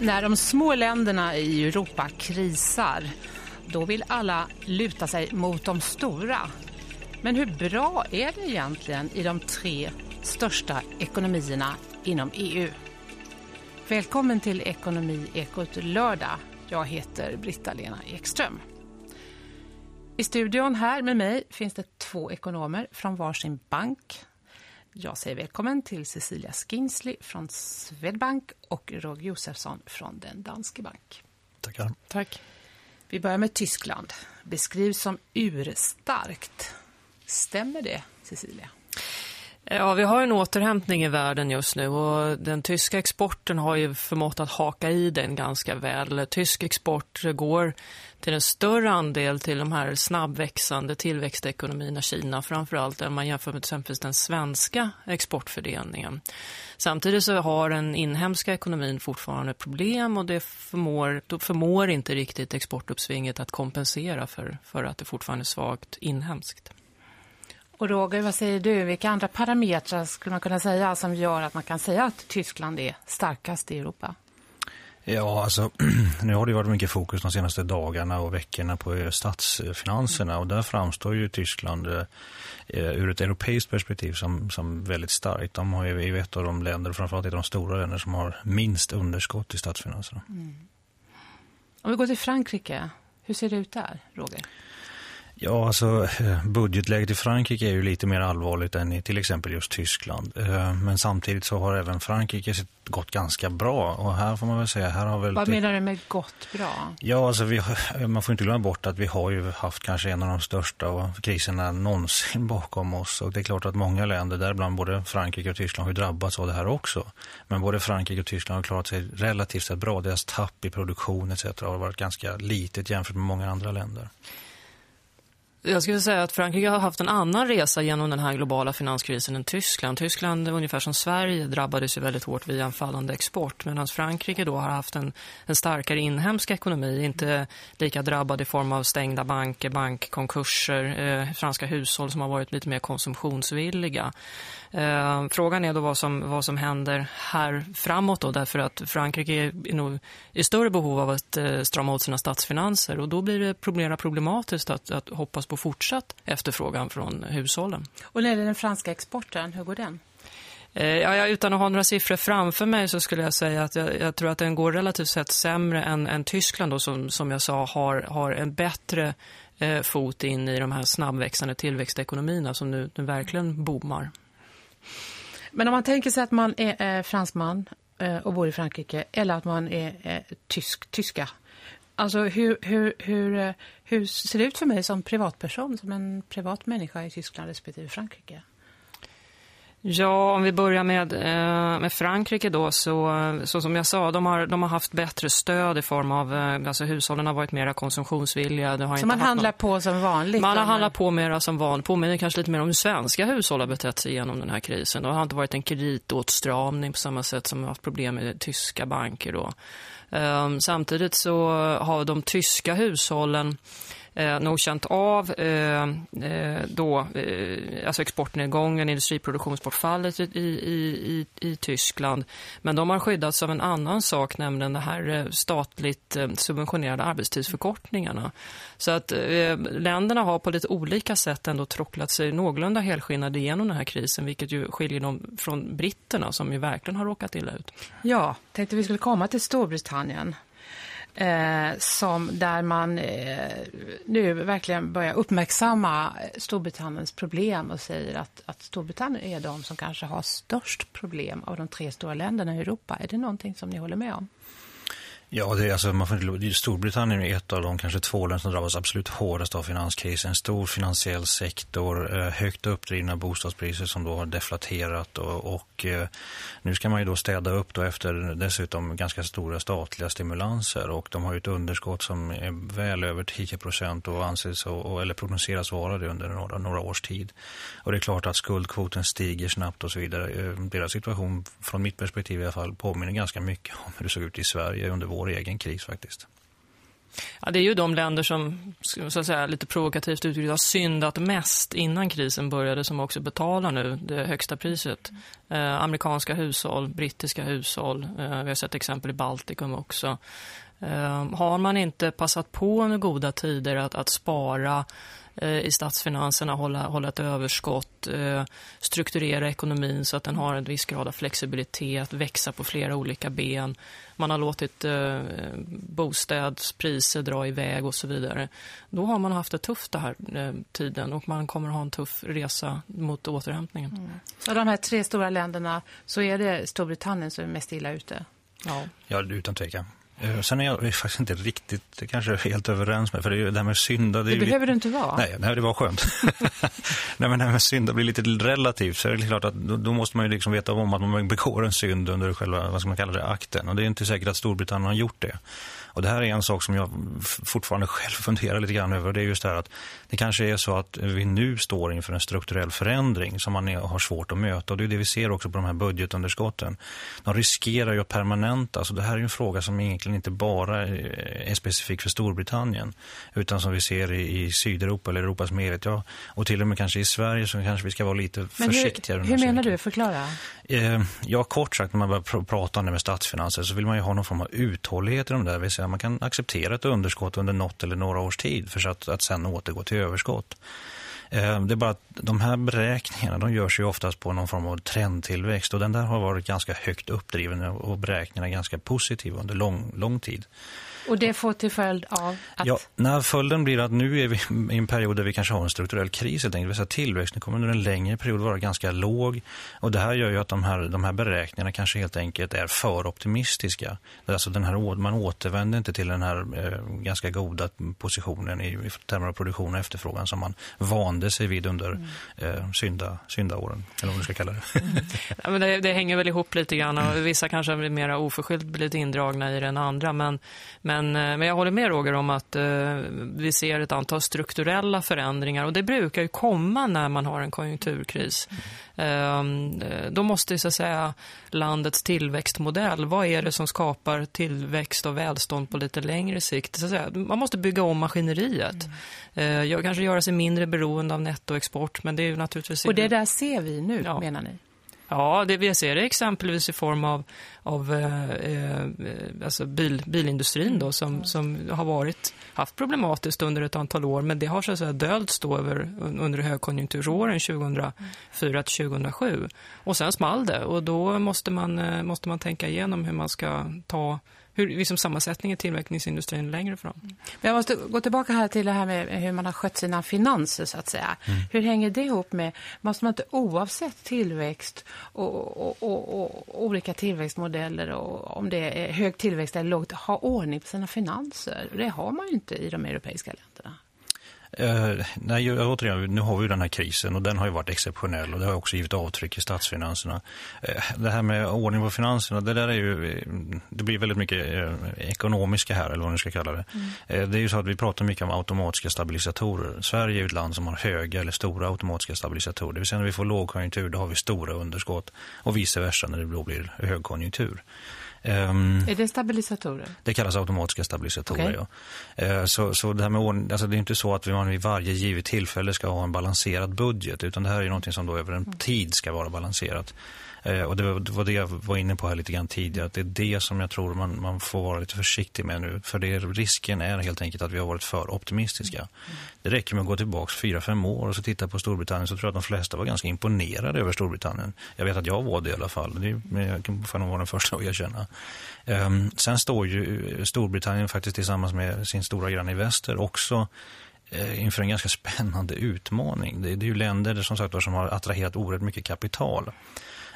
När de små länderna i Europa krisar, då vill alla luta sig mot de stora. Men hur bra är det egentligen i de tre största ekonomierna inom EU? Välkommen till Ekonomi Ekot lördag. Jag heter Britta-Lena Ekström. I studion här med mig finns det två ekonomer från varsin bank. Jag säger välkommen till Cecilia Skinsley från Swedbank och Roger Josefsson från den danske bank. Tackar. Tack. Vi börjar med Tyskland. Beskrivs som urstarkt. Stämmer det, Cecilia? Eh, ja, vi har en återhämtning i världen just nu och den tyska exporten har ju förmått att haka i den ganska väl. Tysk export går till en större andel till de här snabbväxande tillväxtekonomierna Kina framförallt än man jämför med exempelvis den svenska exportfördelningen. Samtidigt så har den inhemska ekonomin fortfarande problem och det förmår, då förmår inte riktigt exportuppsvinget att kompensera för, för att det fortfarande är svagt inhemskt. Och Roger, vad säger du? Vilka andra parametrar skulle man kunna säga som gör att man kan säga att Tyskland är starkast i Europa? Ja, alltså nu har det varit mycket fokus de senaste dagarna och veckorna på statsfinanserna och där framstår ju Tyskland eh, ur ett europeiskt perspektiv som, som väldigt starkt. De har ju ett av de länder, framförallt ett av de stora länder som har minst underskott i statsfinanserna. Mm. Om vi går till Frankrike, hur ser det ut där, Roger? Ja, alltså budgetläget i Frankrike är ju lite mer allvarligt än i till exempel just Tyskland. Eh, men samtidigt så har även Frankrike gått ganska bra. Och här får man väl säga, här har väl... Vad menar du med gått bra? Ja, alltså vi, man får inte glömma bort att vi har ju haft kanske en av de största kriserna någonsin bakom oss. Och det är klart att många länder, däribland både Frankrike och Tyskland, har drabbats av det här också. Men både Frankrike och Tyskland har klarat sig relativt sett bra. Deras tapp i produktion etc. har varit ganska litet jämfört med många andra länder. Jag skulle säga att Frankrike har haft en annan resa genom den här globala finanskrisen än Tyskland. Tyskland, ungefär som Sverige, drabbades ju väldigt hårt via en fallande export. Medan Frankrike då har haft en, en starkare inhemsk ekonomi. Inte lika drabbad i form av stängda banker, bankkonkurser, eh, franska hushåll som har varit lite mer konsumtionsvilliga. Eh, frågan är då vad som, vad som händer här framåt då, därför att Frankrike är nog i större behov av att eh, strama åt sina statsfinanser och då blir det problematiskt att, att hoppas på fortsatt efterfrågan från hushållen. Och när det den franska exporten, hur går den? Eh, ja, utan att ha några siffror framför mig så skulle jag säga att jag, jag tror att den går relativt sett sämre än, än Tyskland då, som, som jag sa har, har en bättre eh, fot in i de här snabbväxande tillväxtekonomierna som nu, nu verkligen boomar. Men om man tänker sig att man är eh, fransman eh, och bor i Frankrike eller att man är eh, tysk, tyska. Alltså hur, hur, hur, eh, hur ser det ut för mig som privatperson, som en privat människa i Tyskland respektive Frankrike? Ja, om vi börjar med, eh, med Frankrike då så, så som jag sa, de har, de har haft bättre stöd i form av, eh, alltså hushållen har varit mer konsumtionsvilliga. Det har så inte man handlar någon... på som vanligt? Man har handlat på mer som vanligt, påminner kanske lite mer om hur svenska hushåll har betett sig genom den här krisen. Det har inte varit en kreditåtstramning på samma sätt som har haft problem med tyska banker då. Ehm, samtidigt så har de tyska hushållen eh, nog känt av eh, eh, då, eh, alltså exportnedgången, industriproduktionsbortfallet i, i, i, i Tyskland. Men de har skyddats av en annan sak, nämligen det här eh, statligt eh, subventionerade arbetstidsförkortningarna. Så att eh, länderna har på lite olika sätt ändå trocklat sig någorlunda helskinnade igenom den här krisen, vilket ju skiljer dem från britterna som ju verkligen har råkat illa ut. Ja, tänkte vi skulle komma till Storbritannien eh, som där man eh, nu verkligen börjar uppmärksamma Storbritanniens problem och säger att, att Storbritannien är de som kanske har störst problem av de tre stora länderna i Europa. Är det någonting som ni håller med om? Ja, det är alltså, man får, Storbritannien är ett av de kanske två länder som drabbas absolut hårdast av finanskrisen. En stor finansiell sektor, eh, högt uppdrivna bostadspriser som då har deflaterat och, och eh, nu ska man ju då städa upp då efter dessutom ganska stora statliga stimulanser och de har ju ett underskott som är väl över 10 procent och anses och, eller prognoseras vara det under några, några års tid. Och det är klart att skuldkvoten stiger snabbt och så vidare. Eh, deras situation från mitt perspektiv i alla fall påminner ganska mycket om hur det såg ut i Sverige under vår egen kris faktiskt. Ja, det är ju de länder som så att säga, lite provokativt uttryckt har syndat mest innan krisen började som också betalar nu det högsta priset. Eh, amerikanska hushåll, brittiska hushåll, eh, vi har sett exempel i Baltikum också. Eh, har man inte passat på under goda tider att, att spara i statsfinanserna, hålla, hålla ett överskott, eh, strukturera ekonomin så att den har en viss grad av flexibilitet, växa på flera olika ben. Man har låtit eh, bostadspriser dra iväg och så vidare. Då har man haft det tufft den här tiden och man kommer ha en tuff resa mot återhämtningen. Mm. Så de här tre stora länderna så är det Storbritannien som är mest illa ute? Ja, ja utan tvekan. Eh, sen är jag faktiskt inte riktigt kanske helt överens med, för det, det här med synda... Det, det behöver lite... du inte vara. Nej, nej det var skönt. nej, men det här med synda blir lite relativt, så är det klart att då, då, måste man ju liksom veta om att man begår en synd under själva, vad ska man kalla det, akten. Och det är inte säkert att Storbritannien har gjort det. Och det här är en sak som jag fortfarande själv funderar lite grann över. Det är just det här att det kanske är så att vi nu står inför en strukturell förändring som man har svårt att möta. Och det är det vi ser också på de här budgetunderskotten. De riskerar ju att permanenta. Alltså det här är en fråga som egentligen inte bara är specifik för Storbritannien. Utan som vi ser i, i Sydeuropa eller Europas merit. Ja, och till och med kanske i Sverige så kanske vi ska vara lite Men försiktigare. Hur, hur menar du? Förklara. Eh, ja, kort sagt när man börjar pr prata om det med statsfinanser så vill man ju ha någon form av uthållighet i de där. Säga man kan acceptera ett underskott under något eller några års tid för att, att sen återgå till överskott. Eh, det är bara att de här beräkningarna de görs ju oftast på någon form av trendtillväxt och den där har varit ganska högt uppdriven och beräkningarna ganska positiva under lång, lång tid. Och det får till följd av att... Ja, när följden blir att nu är vi i en period där vi kanske har en strukturell kris. Tänker att tillväxten kommer under en längre period vara ganska låg. Och det här gör ju att de här, de här beräkningarna kanske helt enkelt är för optimistiska. Alltså den här, man återvänder inte till den här eh, ganska goda positionen i, i termer av produktion och efterfrågan som man vande sig vid under mm. eh, synda, syndaåren, eller vad man ska kalla det. Mm. ja, men det. Det hänger väl ihop lite grann och vissa kanske blir mer oförskyllt blivit indragna i den andra. Men, men men, eh, men jag håller med Roger om att eh, vi ser ett antal strukturella förändringar och det brukar ju komma när man har en konjunkturkris. Mm. Eh, då måste så att säga landets tillväxtmodell, vad är det som skapar tillväxt och välstånd på lite längre sikt? Så säga, man måste bygga om maskineriet. Mm. Eh, kanske göra sig mindre beroende av nettoexport, men det är ju naturligtvis... Och det där ser vi nu, ja. menar ni? Ja, det vi ser det exempelvis i form av, av eh, eh, alltså bil, bilindustrin då, som, som har varit, haft problematiskt under ett antal år men det har så att säga då över, under högkonjunkturåren 2004 till 2007 och sen small det och då måste man, eh, måste man tänka igenom hur man ska ta hur liksom sammansättningen i tillverkningsindustrin längre fram. Men jag måste gå tillbaka här till det här med hur man har skött sina finanser så att säga. Mm. Hur hänger det ihop med, måste man inte oavsett tillväxt och, och, och, och olika tillväxtmodeller och om det är hög tillväxt eller lågt, ha ordning på sina finanser? Det har man ju inte i de europeiska länderna. Uh, nej, återigen, nu har vi den här krisen och den har ju varit exceptionell och det har också givit avtryck i statsfinanserna. Uh, det här med ordning på finanserna, det där är ju, det blir väldigt mycket uh, ekonomiska här, eller vad man ska kalla det. Mm. det är ju så att vi pratar mycket om automatiska stabilisatorer. Sverige är ett land som har höga eller stora automatiska stabilisatorer. Det vill säga när vi får lågkonjunktur, då har vi stora underskott och vice versa när det då blir högkonjunktur. Um, är det stabilisatorer? Det kallas automatiska stabilisatorer, okay. ja. Uh, så, så det här med ordning, alltså det är inte så att man vid varje givet tillfälle ska ha en balanserad budget utan det här är något som då över en mm. tid ska vara balanserat. Eh, och det var, det var, det jag var inne på här lite grann tidigare. Att det är det som jag tror man, man får vara lite försiktig med nu. För det, risken är helt enkelt att vi har varit för optimistiska. Mm. Det räcker med att gå tillbaka fyra, fem år och så titta på Storbritannien så tror jag att de flesta var ganska imponerade över Storbritannien. Jag vet att jag var det i alla fall. Det, jag kan nog vara den första att erkänna. Um, sen står ju Storbritannien faktiskt tillsammans med sin stora granne i väster också eh, inför en ganska spännande utmaning. Det är ju länder som sagt som har attraherat oerhört mycket kapital.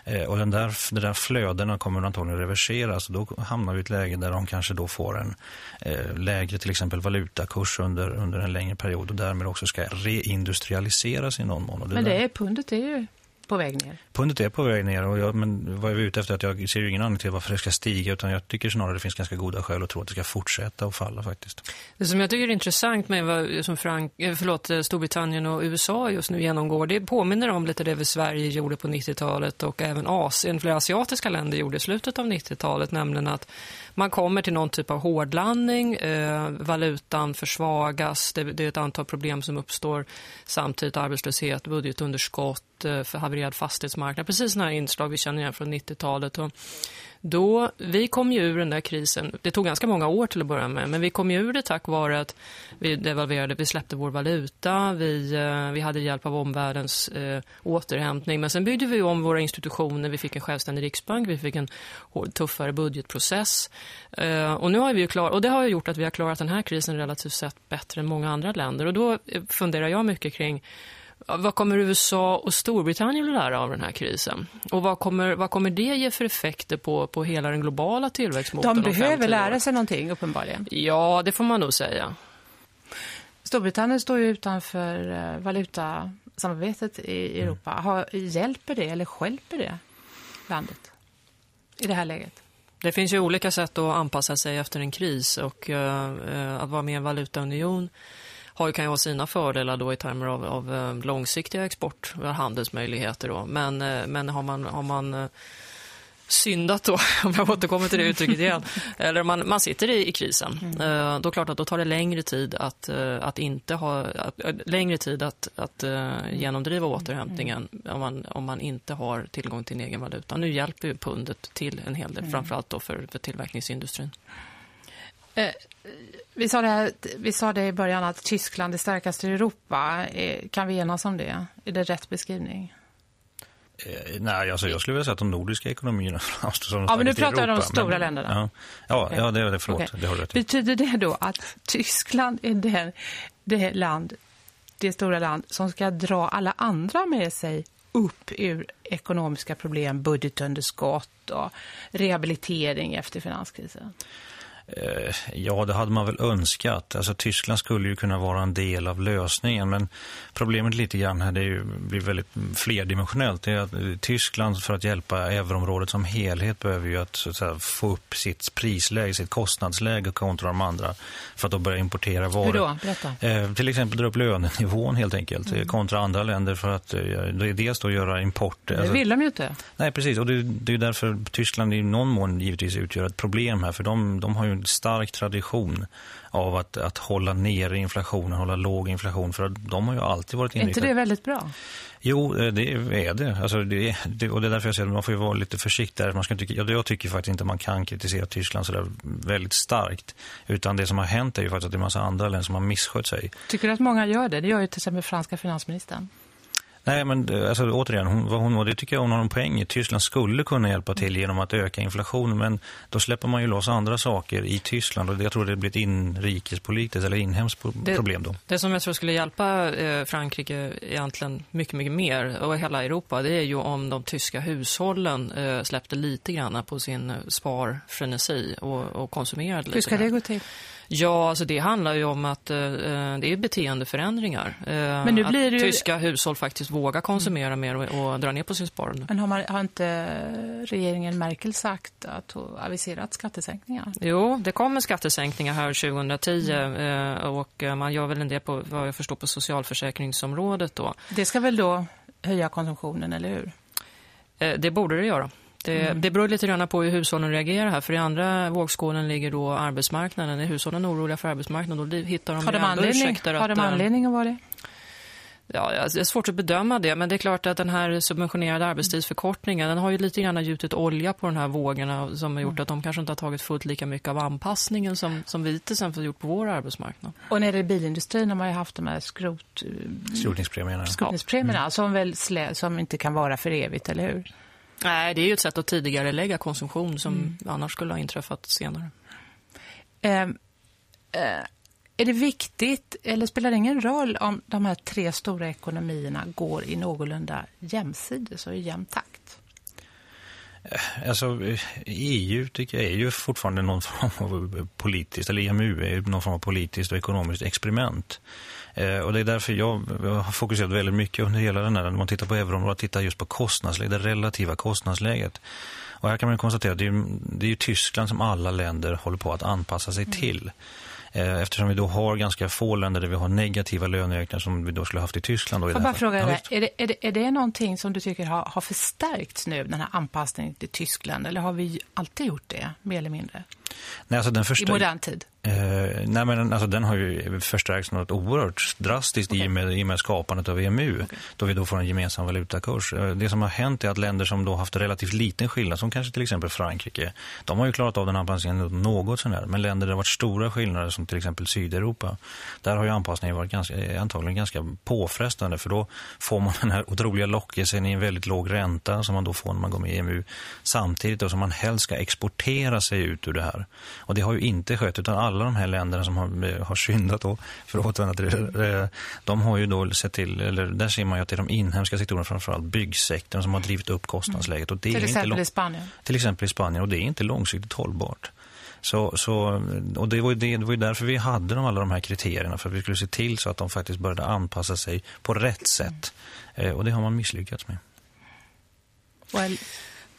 Eh, och den där, de där flödena kommer antagligen reverseras. Då hamnar vi i ett läge där de kanske då får en eh, lägre till exempel valutakurs under, under en längre period och därmed också ska reindustrialiseras i någon mån. Men det är, pundet är ju på väg ner? Pundet är på väg ner, och jag, men vad jag är ute efter att jag ser ingen anledning till varför det ska stiga utan jag tycker snarare det finns ganska goda skäl att tro att det ska fortsätta att falla faktiskt. Det som jag tycker är intressant med vad som Frank, eh, förlåt, eh, Storbritannien och USA just nu genomgår, det påminner om lite det vi Sverige gjorde på 90-talet och även Asien, flera asiatiska länder gjorde i slutet av 90-talet, nämligen att man kommer till någon typ av hårdlandning, eh, valutan försvagas, det, det, är ett antal problem som uppstår samtidigt arbetslöshet, budgetunderskott, Eh, för havererad fastighetsmarknad, precis sådana här inslag vi känner igen från 90-talet och då, vi kom ju ur den där krisen, det tog ganska många år till att börja med, men vi kom ju ur det tack vare att vi devalverade, vi släppte vår valuta, vi, eh, vi hade hjälp av omvärldens eh, återhämtning, men sen byggde vi om våra institutioner, vi fick en självständig riksbank, vi fick en tuffare budgetprocess. Eh, och nu har vi ju klar, och det har ju gjort att vi har klarat den här krisen relativt sett bättre än många andra länder. Och då eh, funderar jag mycket kring vad kommer USA och Storbritannien att lära av den här krisen? Och vad kommer, vad kommer det ge för effekter på, på hela den globala tillväxtmotorn? De behöver lära sig någonting uppenbarligen. Ja, det får man nog säga. Storbritannien står ju utanför eh, valutasamarbetet i. Europa. Har, hjälper det eller skälper det landet i det här läget? Det finns ju olika sätt att anpassa sig efter en kris och uh, att vara med i en valutaunion har, kan ju ha sina fördelar då i termer av, av eh, långsiktiga export och handelsmöjligheter. Då. Men, eh, men har man, har man eh, syndat då, om jag återkommer till det uttrycket igen, eller man, man sitter i, i krisen, mm. då är klart att då tar det längre tid att, att inte ha, att, längre tid att, att genomdriva återhämtningen mm. om, man, om man inte har tillgång till en egen valuta. Nu hjälper ju pundet till en hel del, mm. framförallt då för, för tillverkningsindustrin. Eh, vi, sa det här, vi sa det i början att Tyskland är starkast i Europa. Eh, kan vi enas om det? Är det rätt beskrivning? Eh, nej, alltså jag skulle vilja säga att de nordiska ekonomierna framstår som Ja, men nu pratar jag om de stora men, länderna. Ja, ja, ja det är det. Förlåt, okay. det har rätt. Betyder det då att Tyskland är det, det land, det stora land som ska dra alla andra med sig upp ur ekonomiska problem, budgetunderskott och rehabilitering efter finanskrisen? Eh, ja, det hade man väl önskat. Alltså, Tyskland skulle ju kunna vara en del av lösningen. Men problemet lite grann här det är ju, blir väldigt flerdimensionellt. Det är att Tyskland för att hjälpa euroområdet som helhet behöver ju att, att säga, få upp sitt prisläge, sitt kostnadsläge kontra de andra. För att då börja importera varor. Hur då? Berätta. Eh, till exempel dra upp lönenivån helt enkelt. Mm. Kontra andra länder för att eh, dels då göra import. Det alltså, vill de ju inte. Nej, precis. Och det, det är därför Tyskland i någon mån givetvis utgör ett problem här. För de, de har ju stark tradition av att, att hålla ner inflationen, hålla låg inflation. För de har ju alltid varit inriktade. Är inte det väldigt bra? Jo, eh, det är det. Alltså det, det och det är därför jag säger att man får vara lite försiktig. Man ska inte, jag tycker faktiskt inte man kan kritisera Tyskland så där väldigt starkt. Utan det som har hänt är ju faktiskt att det är en massa andra länder som har misskött sig. Tycker du att många gör det? Det gör ju till exempel franska finansministern. Nej, men eh, alltså, återigen, hon, vad hon, det tycker jag hon har en poäng i. Tyskland skulle kunna hjälpa till genom att öka inflationen, men då släpper man ju loss andra saker i Tyskland och jag tror det blir ett inrikespolitiskt eller inhemskt problem då. Det som jag tror skulle hjälpa eh, Frankrike egentligen mycket, mycket mer och hela Europa, det är ju om de tyska hushållen eh, släppte lite grann på sin sparfrenesi och, och konsumerade lite. Hur ska det gå till? Ja, alltså det handlar ju om att eh, det är beteendeförändringar. Eh, Men nu blir att det... tyska hushåll faktiskt vågar konsumera mer och, och dra ner på sin sparande. Men har, man, har inte regeringen Merkel sagt att hon aviserat skattesänkningar? Jo, det kommer skattesänkningar här 2010 mm. eh, och man gör väl en del på vad jag förstår på socialförsäkringsområdet då. Det ska väl då höja konsumtionen, eller hur? Eh, det borde det göra. Det, mm. det beror lite grann på hur hushållen reagerar här. För i andra vågskålen ligger då arbetsmarknaden. Är hushållen oroliga för arbetsmarknaden då hittar de har de anledning, Har de eh, anledning att vara det? Ja, det är svårt att bedöma det, men det är klart att den här subventionerade arbetstidsförkortningen den har ju lite grann gjutit olja på de här vågorna som har gjort mm. att de kanske inte har tagit fullt lika mycket av anpassningen som, som vi till exempel har gjort på vår arbetsmarknad. Och när det är bilindustrin har man ju haft de här skrot, skrotningspremierna, skrotningspremierna ja. som, väl slä, som inte kan vara för evigt, eller hur? Nej, det är ju ett sätt att tidigare lägga konsumtion som mm. annars skulle ha inträffat senare. Eh, eh, är det viktigt, eller spelar det ingen roll om de här tre stora ekonomierna går i någorlunda jämsides och i jämn takt? Alltså, EU tycker jag är ju fortfarande någon form av politiskt, eller EMU är någon form av politiskt och ekonomiskt experiment. Eh, och det är därför jag, jag, har fokuserat väldigt mycket under hela den här, när man tittar på euroområdet, tittar just på kostnadsläget, det relativa kostnadsläget. Och här kan man konstatera att det är, det är ju Tyskland som alla länder håller på att anpassa sig mm. till. Eh, eftersom vi då har ganska få länder där vi har negativa löneökningar som vi då skulle ha haft i Tyskland. Får bara fråga dig, är, det, är, det, är det någonting som du tycker har, har förstärkts nu, den här anpassningen till Tyskland? Eller har vi alltid gjort det, mer eller mindre? Nej, alltså den första... I modern tid? Eh, nej, men alltså, den har ju förstärkts något oerhört drastiskt okay. i, med, i med skapandet av EMU. Okay. Då vi då får en gemensam valutakurs. Eh, det som har hänt är att länder som då haft relativt liten skillnad, som kanske till exempel Frankrike, de har ju klarat av den anpassningen något sånär. Men länder där det har varit stora skillnader, som till exempel Sydeuropa, där har ju anpassningen varit ganska, eh, antagligen ganska påfrestande. För då får man den här otroliga lockelsen i en väldigt låg ränta som man då får när man går med i EMU. Samtidigt då som man helst ska exportera sig ut ur det här. Och det har ju inte skett utan alla de här länderna som har, har syndat då, för att återvända till det, de har ju då sett till, eller där ser man ju att det är de inhemska sektorerna, framförallt byggsektorn som har drivit upp kostnadsläget. Och det till är exempel inte i Spanien? Till exempel i Spanien och det är inte långsiktigt hållbart. Så, så, och det var, ju det, det var ju därför vi hade de, alla de här kriterierna, för att vi skulle se till så att de faktiskt började anpassa sig på rätt sätt. Mm. Och det har man misslyckats med. Well,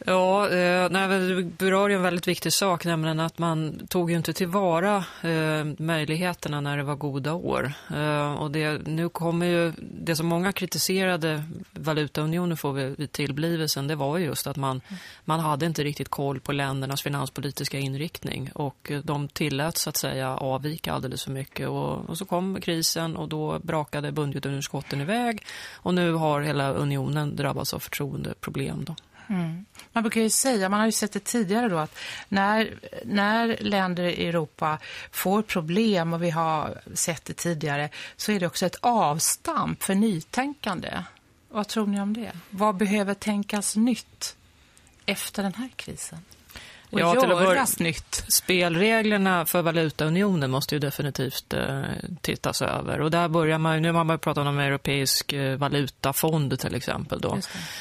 Ja, eh, nej, du berör ju en väldigt viktig sak, nämligen att man tog ju inte tillvara eh, möjligheterna när det var goda år. Eh, och det, nu kommer ju, det som många kritiserade valutaunionen för vid tillblivelsen, det var ju just att man, man hade inte riktigt koll på ländernas finanspolitiska inriktning. Och eh, de tillät så att säga avvika alldeles för mycket. Och, och så kom krisen och då brakade budgetunderskotten iväg. Och nu har hela unionen drabbats av förtroendeproblem då. Mm. Man brukar ju säga, man har ju sett det tidigare då, att när, när länder i Europa får problem och vi har sett det tidigare så är det också ett avstamp för nytänkande. Vad tror ni om det? Vad behöver tänkas nytt efter den här krisen? Och ja, göras nytt. Spelreglerna för valutaunionen måste ju definitivt eh, tittas över. Och där börjar man, nu har man pratat om en europeisk eh, valutafond till exempel. Då.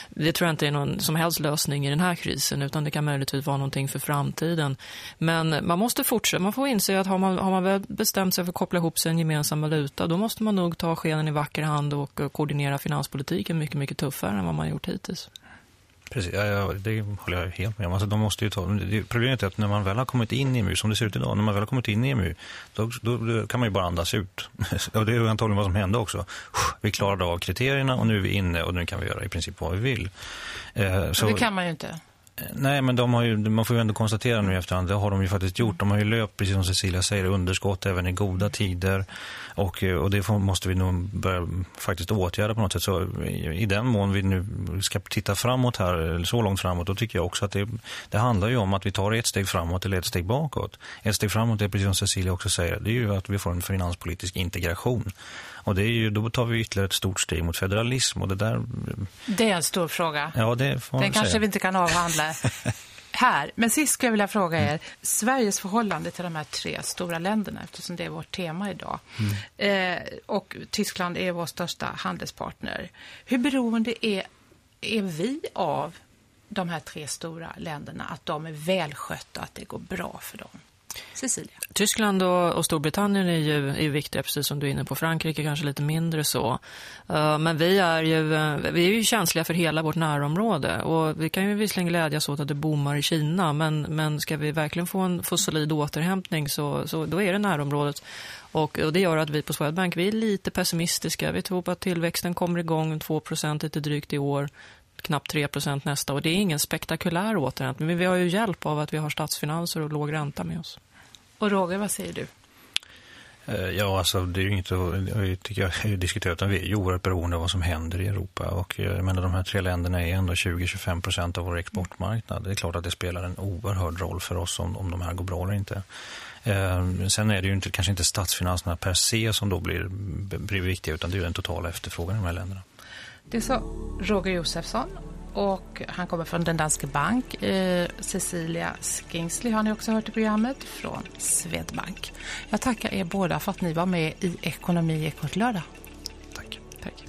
Det. det. tror jag inte är någon som helst lösning i den här krisen utan det kan möjligtvis vara någonting för framtiden. Men man måste fortsätta, man får inse att har man, har man väl bestämt sig för att koppla ihop sig en gemensam valuta då måste man nog ta skenen i vacker hand och koordinera finanspolitiken mycket, mycket tuffare än vad man gjort hittills. Precis, ja, ja, det håller jag helt med om. Alltså, de måste ju ta, problemet är att när man väl har kommit in i EMU, som det ser ut idag, när man väl har kommit in i EMU, då, då, då kan man ju bara andas ut. och det är antagligen vad som hände också. Vi klarade av kriterierna och nu är vi inne och nu kan vi göra i princip vad vi vill. Eh, så, det kan man ju inte. Nej, men de har ju, man får ju ändå konstatera nu i efterhand, det har de ju faktiskt gjort. De har ju löpt, precis som Cecilia säger, underskott även i goda tider. Och, och det får, måste vi nog börja faktiskt åtgärda på något sätt. Så i, i den mån vi nu ska titta framåt här, så långt framåt, då tycker jag också att det, det handlar ju om att vi tar ett steg framåt eller ett steg bakåt. Ett steg framåt är, precis som Cecilia också säger, det är ju att vi får en finanspolitisk integration. Och det är ju, då tar vi ytterligare ett stort steg mot federalism. Och det, där... det är en stor fråga. Ja, det får Den kanske säga. vi inte kan avhandla här. Men sist skulle jag vilja fråga er, mm. Sveriges förhållande till de här tre stora länderna, eftersom det är vårt tema idag. Mm. Eh, och Tyskland är vår största handelspartner. Hur beroende är, är vi av de här tre stora länderna, att de är välskötta, att det går bra för dem? Cecilia. Tyskland och, och Storbritannien är ju, är ju viktiga, precis som du är inne på. Frankrike kanske lite mindre så. Uh, men vi är, ju, eh, vi är ju känsliga för hela vårt närområde. Och vi kan ju visserligen glädjas åt att det bommar i Kina. Men, men ska vi verkligen få en få solid återhämtning så, så då är det närområdet. Och, och, det gör att vi på Swedbank vi är lite pessimistiska. Vi tror på att tillväxten kommer igång 2 lite drygt i år knappt 3 nästa år. Det är ingen spektakulär återhämtning, men vi har ju hjälp av att vi har statsfinanser och låg ränta med oss. Och Roger, vad säger du? Eh, ja, alltså det är ju inte jag tycker jag har diskuterat vi är ju oerhört beroende av vad som händer i Europa och eh, jag menar de här tre länderna är ändå 20-25 procent av vår exportmarknad. Det är klart att det spelar en oerhörd roll för oss om, om de här går bra eller inte. Eh, sen är det ju inte, kanske inte statsfinanserna per se som då blir, blir viktiga utan det är den totala efterfrågan i de här länderna. Det sa Roger Josefsson och han kommer från den danske bank. Eh, Cecilia Skingsley har ni också hört i programmet från Swedbank. Jag tackar er båda för att ni var med i Ekonomi Ekot lördag. Tack. Tack.